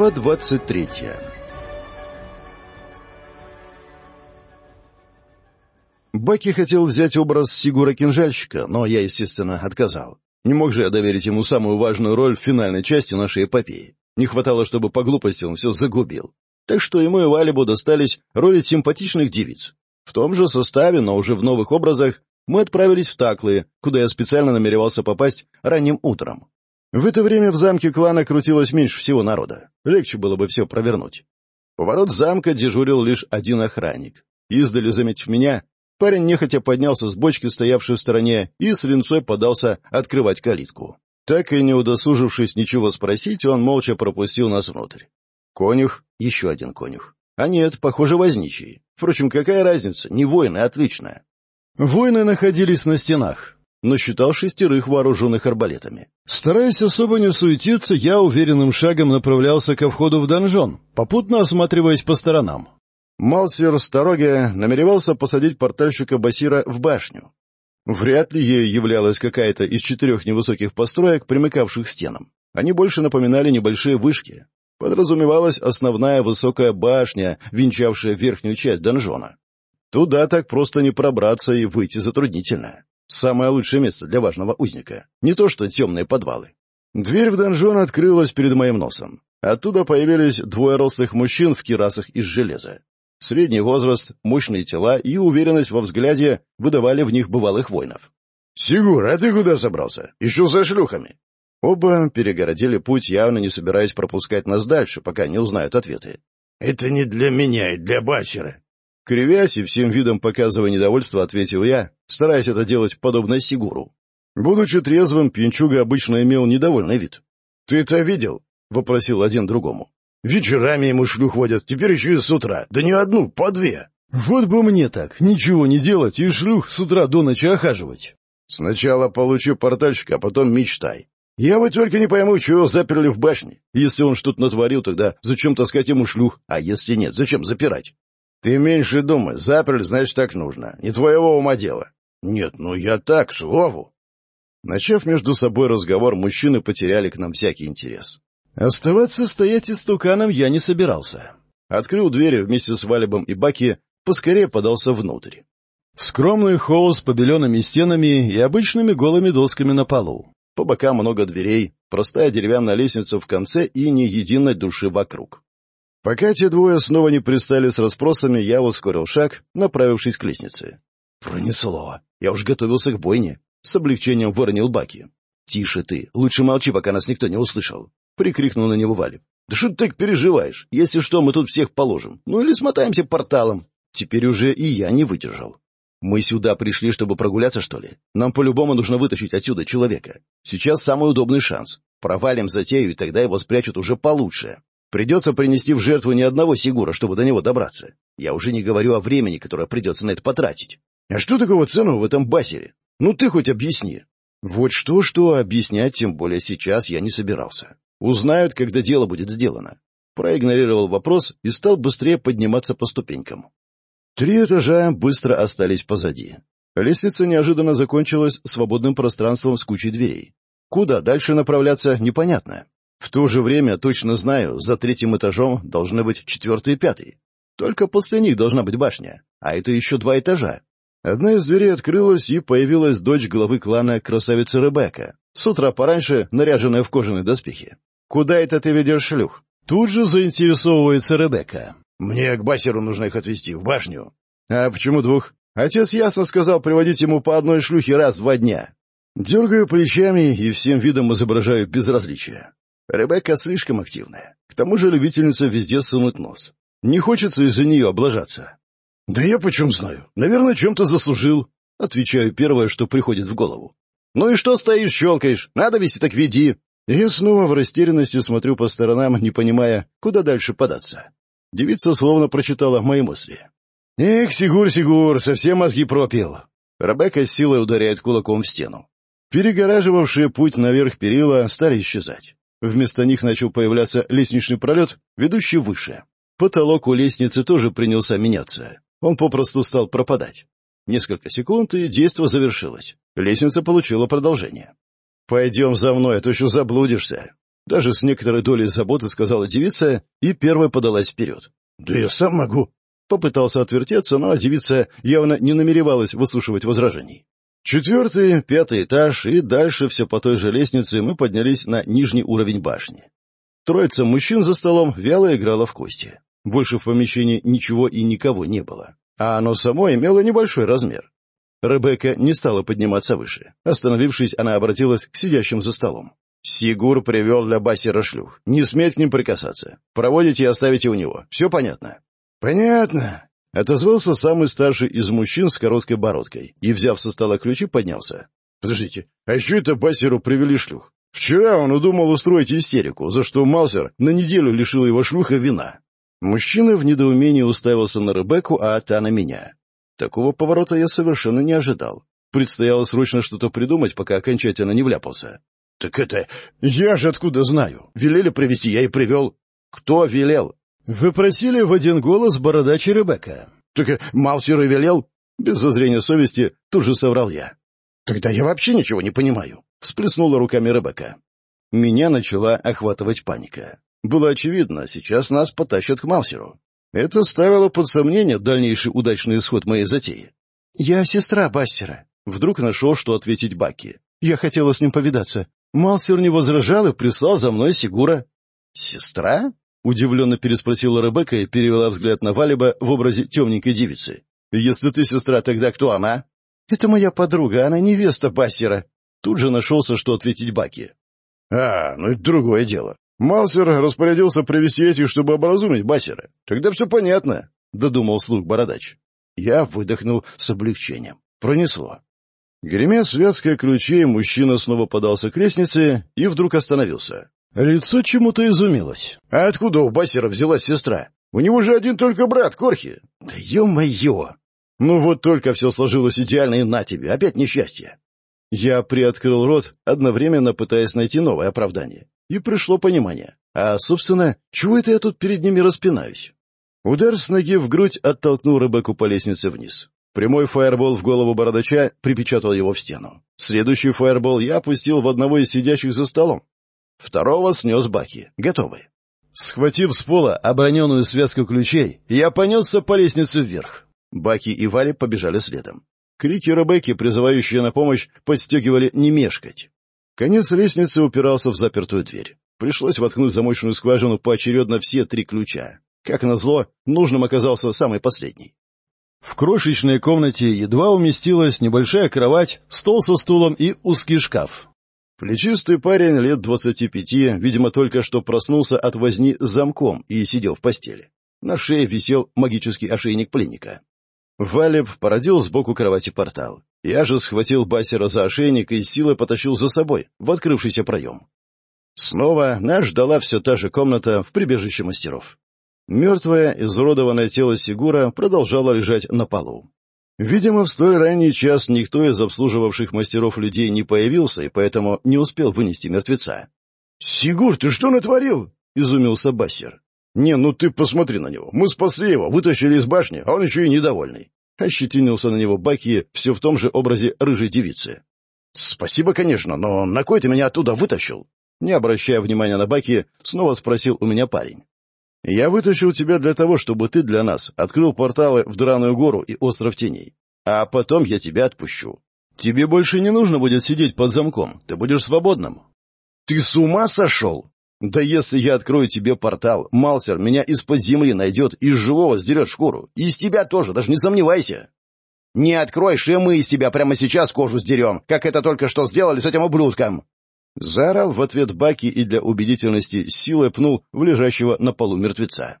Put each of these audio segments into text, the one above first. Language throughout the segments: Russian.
Глава 23 Баки хотел взять образ Сигура-кинжальщика, но я, естественно, отказал. Не мог же я доверить ему самую важную роль в финальной части нашей эпопеи. Не хватало, чтобы по глупости он все загубил. Так что ему и Валибу достались роли симпатичных девиц. В том же составе, но уже в новых образах, мы отправились в Таклы, куда я специально намеревался попасть ранним утром. В это Время в замке клана крутилось меньше всего народа. Легче было бы все провернуть. У ворот замка дежурил лишь один охранник. Издали, заметив меня, парень нехотя поднялся с бочки, стоявшей в стороне, и с линцой подался открывать калитку. Так и не удосужившись ничего спросить, он молча пропустил нас внутрь. Конюх, еще один конюх. А нет, похоже, возничий. Впрочем, какая разница, не воины, отлично. Воины находились на стенах, но считал шестерых вооруженных арбалетами. Стараясь особо не суетиться, я уверенным шагом направлялся ко входу в донжон, попутно осматриваясь по сторонам. Малсер Староге намеревался посадить портальщика Басира в башню. Вряд ли ею являлась какая-то из четырех невысоких построек, примыкавших к стенам. Они больше напоминали небольшие вышки. Подразумевалась основная высокая башня, венчавшая верхнюю часть донжона. Туда так просто не пробраться и выйти затруднительно. Самое лучшее место для важного узника. Не то что темные подвалы. Дверь в донжон открылась перед моим носом. Оттуда появились двое рослых мужчин в кирасах из железа. Средний возраст, мощные тела и уверенность во взгляде выдавали в них бывалых воинов. — Сигур, а ты куда собрался? Еще за шлюхами? Оба перегородили путь, явно не собираясь пропускать нас дальше, пока не узнают ответы. — Это не для меня и для Басера. Кривясь и всем видом показывая недовольство, ответил я, стараясь это делать подобно Сигуру. Будучи трезвым, Пинчуга обычно имел недовольный вид. «Ты это видел?» — вопросил один другому. «Вечерами ему шлюх водят, теперь еще и с утра. Да не одну, по две!» «Вот бы мне так, ничего не делать и шлюх с утра до ночи охаживать!» «Сначала получи портальщика, а потом мечтай. Я вот только не пойму, чего заперли в башне. Если он что-то натворил, тогда зачем таскать ему шлюх? А если нет, зачем запирать? Ты меньше думай. Заперли, значит, так нужно. Не твоего ума дело. Нет, ну я так, слову. Начав между собой разговор, мужчины потеряли к нам всякий интерес. Оставаться стоять истуканом я не собирался. Открыл двери вместе с Валебом и Баки, поскорее подался внутрь. Скромный холл с побеленными стенами и обычными голыми досками на полу. По бокам много дверей, простая деревянная лестница в конце и ни единой души вокруг. Пока те двое снова не пристали с расспросами, я ускорил шаг, направившись к лестнице. Пронесло. Я уж готовился к бойне. С облегчением выронил Баки. «Тише ты. Лучше молчи, пока нас никто не услышал», — прикрикнул на него Валик. «Да что ты так переживаешь? Если что, мы тут всех положим. Ну или смотаемся порталом». Теперь уже и я не выдержал. Придется принести в жертву не одного Сигура, чтобы до него добраться. Я уже не говорю о времени, которое придется на это потратить. А что такого ценного в этом басере? Ну ты хоть объясни. Вот что-что а объяснять, тем более сейчас, я не собирался. Узнают, когда дело будет сделано. Проигнорировал вопрос и стал быстрее подниматься по ступенькам. Три этажа быстро остались позади. Лестница неожиданно закончилась свободным пространством с кучей дверей. Куда дальше направляться, непонятно. В то же время точно знаю, за третьим этажом должны быть четвертый и пятый. Только после них должна быть башня, а это еще два этажа. Одна из дверей открылась, и появилась дочь главы клана красавица Ребекка, с утра пораньше наряженная в кожаные доспехи. «Куда это ты ведешь шлюх?» Тут же заинтересовывается Ребекка слишком активная. К тому же любительница везде сунуть нос. Не хочется из-за нее облажаться. «Да я почем знаю? Наверное, чем-то заслужил». Отвечаю первое, что приходит в голову. «Ну и что стоишь, щелкаешь? Надо вести, так веди». Я снова в растерянности смотрю по сторонам, не понимая, куда дальше податься. Девица словно прочитала мои мысли. «Эх, Сигур, Сигур, совсем мозги пропил!» Ребекка с силой ударяет кулаком в стену. Перегораживавшие путь наверх перила стали исчезать. Вместо них начал появляться лестничный пролет, ведущий выше. Потолок у лестницы тоже принялся меняться. Он попросту стал пропадать. Несколько секунд, и действо завершилось. Лестница получила продолжение. «Пойдем за мной, а то еще заблудишься!» Даже с некоторой долей заботы сказала девица, и первая подалась вперед. «Да я сам могу!» Попытался отвертеться, но девица явно не намеревалась выслушивать возражений. Четвертый, пятый этаж, и дальше все по той же лестнице мы поднялись на нижний уровень башни. Троица мужчин за столом вяло играла в кости. Больше в помещении ничего и никого не было. А оно само имело небольшой размер. Ребекка не стала подниматься выше. Остановившись, она обратилась к сидящим за столом. «Сигур привел для Бассера шлюх. Не сметь к ним прикасаться. Проводите и оставите у него. Все понятно?» «Понятно», — отозвался самый старший из мужчин с короткой бородкой и, Вы один голос бородача Ребекка. «Только э, Маусеру велел?» Без зазрения совести тут же соврал я. «Тогда я вообще ничего не понимаю», — всплеснула руками Ребекка. Меня начала охватывать паника. Было очевидно, сейчас нас потащат к Маусеру. Это ставило под сомнение дальнейший удачный исход моей затеи. «Я сестра Бастера», — вдруг нашел, что ответить Баки. «Я хотела с ним повидаться. Малсер не возражал и прислал за мной Сигура». «Сестра?» Удивленно переспросила Ребекка и перевела взгляд на Валиба в образе темненькой девицы. «Если ты сестра, тогда кто она?» «Это моя подруга, она невеста Бассера». Тут же нашелся, что ответить Баки. «А, ну это другое дело. Малсер распорядился привести этих, чтобы образумить Бассера. Тогда все понятно», — додумал слух Бородач. Я выдохнул с облегчением. Пронесло. Гремя связкой ключей, мужчина снова подался к лестнице и вдруг остановился. Лицо чему-то изумилось. «А откуда у Бассера взялась сестра? У него же один только брат, Корхи!» «Да ё-моё!» «Ну вот только все сложилось идеально и на тебе, опять несчастье!» Я приоткрыл рот, одновременно пытаясь найти новое оправдание. И пришло понимание. А, собственно, чего это я тут перед ними распинаюсь? Удар с ноги в грудь оттолкнул Ребекку по лестнице вниз. Прямой фаербол в голову бородача припечатал его в стену. Следующий фаербол я опустил в одного из сидящих за столом, Второго снес баки, готовые. Схватив с пола оброненную связку ключей, я понесся по лестнице вверх. Баки и Вали побежали следом. Крики Ребекки, призывающие на помощь, подстегивали не мешкать. Конец лестницы упирался в запертую дверь. Пришлось воткнуть замочную скважину поочередно все три ключа. Как назло, нужным оказался самый последний. В крошечной комнате едва уместилась небольшая кровать, стол со стулом и узкий шкаф, Плечистый парень лет двадцати пяти, видимо, только что проснулся от возни с замком и сидел в постели. На шее висел магический ошейник пленника. Валеб породил сбоку кровати портал. Я же схватил Басера за ошейник и силой потащил за собой в открывшийся проем. Снова нас ждала все та же комната в прибежище мастеров. Мертвое, изуродованное тело Сигура продолжало лежать на полу. Видимо, в столь ранний час никто из обслуживавших мастеров людей не появился и поэтому не успел вынести мертвеца. — Сигур, ты что натворил? — изумился Бассер. — Не, ну ты посмотри на него. Мы спасли его, вытащили из башни, а он еще и недовольный. Ощетинился на него Баки все в том же образе рыжей девицы. — Спасибо, конечно, но на кой ты меня оттуда вытащил? Не обращая внимания на Баки, снова спросил у меня парень. Я вытащил тебя для того, чтобы ты для нас открыл порталы в Драную гору и остров теней. А потом я тебя отпущу. Тебе больше не нужно будет сидеть под замком, ты будешь свободным. Ты с ума сошел? Да если я открою тебе портал, Малсер меня из-под земли найдет, и из живого сдерет шкуру. Из тебя тоже, даже не сомневайся. Не откроешь, и мы из тебя прямо сейчас кожу сдерем, как это только что сделали с этим ублюдком. Заорал в ответ Баки и для убедительности силой пнул в лежащего на полу мертвеца.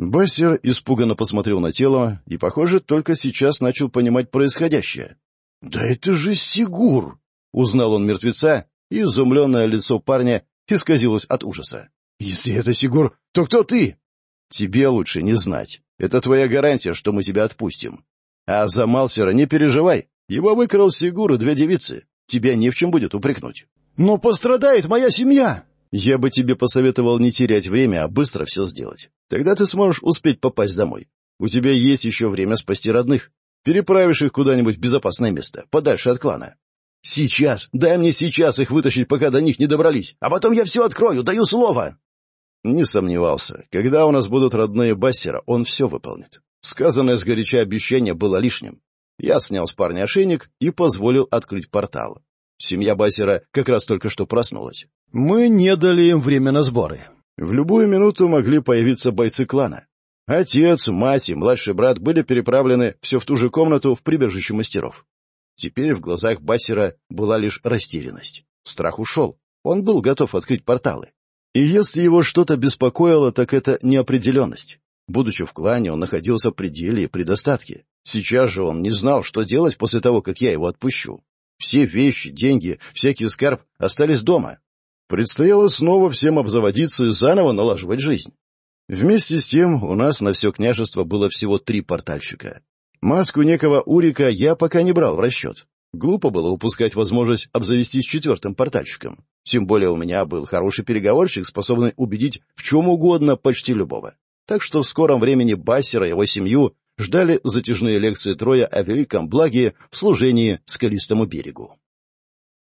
Бассер испуганно посмотрел на тело и, похоже, только сейчас начал понимать происходящее. «Да это же Сигур!» — узнал он мертвеца, и изумленное лицо парня исказилось от ужаса. «Если это Сигур, то кто ты?» «Тебе лучше не знать. Это твоя гарантия, что мы тебя отпустим. А за Малсера не переживай. Его выкрал Сигур и две девицы. Тебя не в чем будет упрекнуть». Но пострадает моя семья!» «Я бы тебе посоветовал не терять время, а быстро все сделать. Тогда ты сможешь успеть попасть домой. У тебя есть еще время спасти родных. Переправишь их куда-нибудь в безопасное место, подальше от клана. Сейчас! Дай мне сейчас их вытащить, пока до них не добрались, а потом я все открою, даю слово!» Не сомневался. Когда у нас будут родные Бассера, он все выполнит. Сказанное сгоряча обещание было лишним. Я снял с парня ошейник и позволил открыть портал. Семья Бассера как раз только что проснулась. Мы не дали им время на сборы. В любую минуту могли появиться бойцы клана. Отец, мать и младший брат были переправлены все в ту же комнату в прибежище мастеров. Теперь в глазах Бассера была лишь растерянность. Страх ушел. Он был готов открыть порталы. И если его что-то беспокоило, так это неопределенность. Будучи в клане, он находился в пределе и при Сейчас же он не знал, что делать после того, как я его отпущу все вещи, деньги, всякий скарб остались дома. Предстояло снова всем обзаводиться и заново налаживать жизнь. Вместе с тем у нас на все княжество было всего три портальщика. Маску некого Урика я пока не брал в расчет. Глупо было упускать возможность обзавестись четвертым портальщиком. Тем более у меня был хороший переговорщик, способный убедить в чем угодно почти любого. Так что в скором времени Бассера, его семью ждали затяжные лекции Троя о великом благе, в служении скалистому берегу.